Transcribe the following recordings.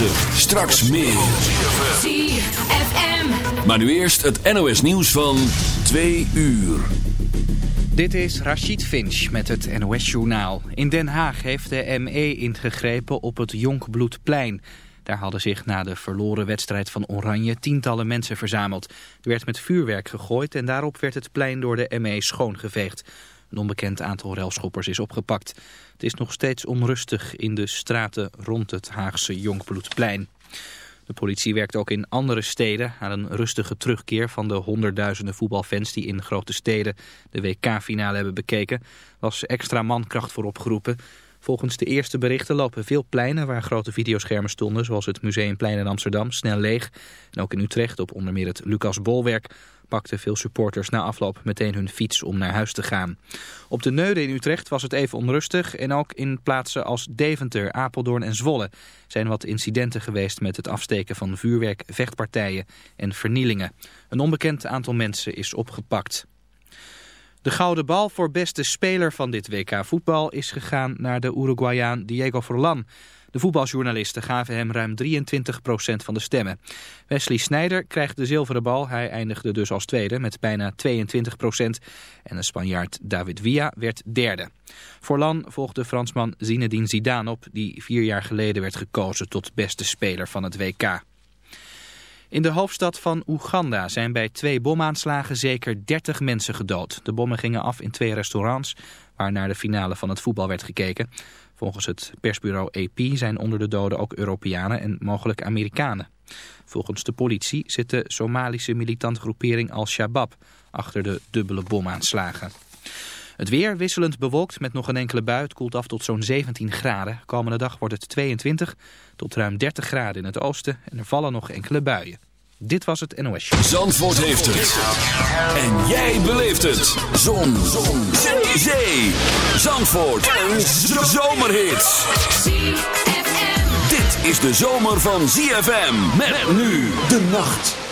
9. Straks meer. ZFM. Maar nu eerst het NOS nieuws van 2 uur. Dit is Rachid Finch met het NOS-journaal. In Den Haag heeft de ME ingegrepen op het Jonkbloedplein. Daar hadden zich na de verloren wedstrijd van Oranje tientallen mensen verzameld. Er werd met vuurwerk gegooid en daarop werd het plein door de ME schoongeveegd. Een onbekend aantal relschoppers is opgepakt. Het is nog steeds onrustig in de straten rond het Haagse Jonkbloedplein. De politie werkt ook in andere steden aan een rustige terugkeer van de honderdduizenden voetbalfans die in grote steden de WK-finale hebben bekeken. Was extra mankracht voor opgeroepen. Volgens de eerste berichten lopen veel pleinen waar grote videoschermen stonden, zoals het Museumplein in Amsterdam, snel leeg. En ook in Utrecht, op onder meer het Lucas Bolwerk, pakten veel supporters na afloop meteen hun fiets om naar huis te gaan. Op de Neude in Utrecht was het even onrustig en ook in plaatsen als Deventer, Apeldoorn en Zwolle zijn wat incidenten geweest met het afsteken van vuurwerk, vechtpartijen en vernielingen. Een onbekend aantal mensen is opgepakt. De gouden bal voor beste speler van dit WK voetbal is gegaan naar de Uruguayaan Diego Forlan. De voetbaljournalisten gaven hem ruim 23% van de stemmen. Wesley Sneijder krijgt de zilveren bal. Hij eindigde dus als tweede met bijna 22%. En de Spanjaard David Villa werd derde. Forlan volgde Fransman Zinedine Zidane op... die vier jaar geleden werd gekozen tot beste speler van het WK. In de hoofdstad van Oeganda zijn bij twee bomaanslagen zeker 30 mensen gedood. De bommen gingen af in twee restaurants waar naar de finale van het voetbal werd gekeken. Volgens het persbureau AP zijn onder de doden ook Europeanen en mogelijk Amerikanen. Volgens de politie zit de Somalische militante groepering Al-Shabaab achter de dubbele bomaanslagen. Het weer wisselend bewolkt met nog een enkele bui. Koelt af tot zo'n 17 graden. Komende dag wordt het 22 tot ruim 30 graden in het oosten. En er vallen nog enkele buien. Dit was het NOS. Zandvoort heeft het. En jij beleeft het. Zon. Zon. Zee. Zandvoort. Een zomerhit. Dit is de zomer van ZFM. Met nu de nacht.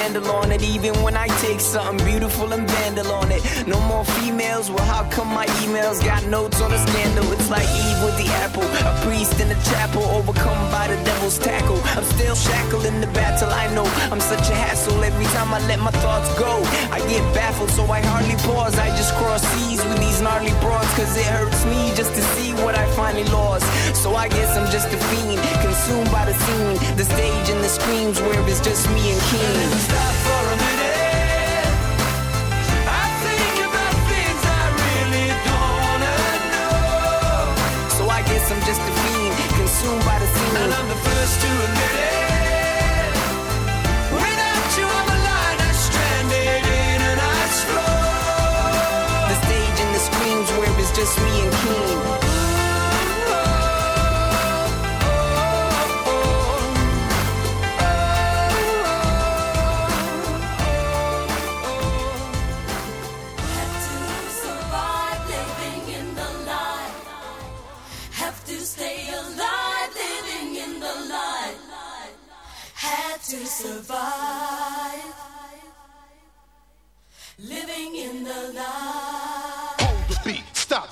Handle on it. Even when I take something beautiful and vandal on it. No more females, well, how come my emails got notes on a scandal? It's like Eve with the apple, a priest in the chapel, overcome by the devil's tackle. I'm still shackled in the battle, I know I'm such a hassle. Every time I let my thoughts go, I get baffled, so I hardly pause. I just cross seas with these gnarly broads, cause it hurts me just to see what I finally lost. So I guess I'm just a fiend, consumed by the scene, the stage and the screams where it's just me and King. Stop for a minute. I think about things I really don't wanna know. So I guess I'm just a fiend, consumed by the scene. And I'm the first to admit it.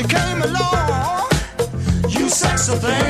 you came along, you said something.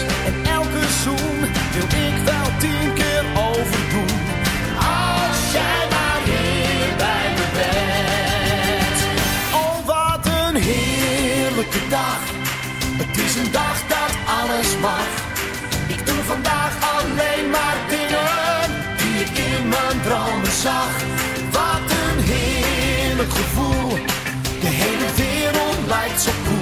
en elke zoen wil ik wel tien keer overdoen. Als jij maar hier bij me bent. Oh, wat een heerlijke dag. Het is een dag dat alles mag. Ik doe vandaag alleen maar dingen die ik in mijn dromen zag. Wat een heerlijk gevoel. De hele wereld lijkt zo cool.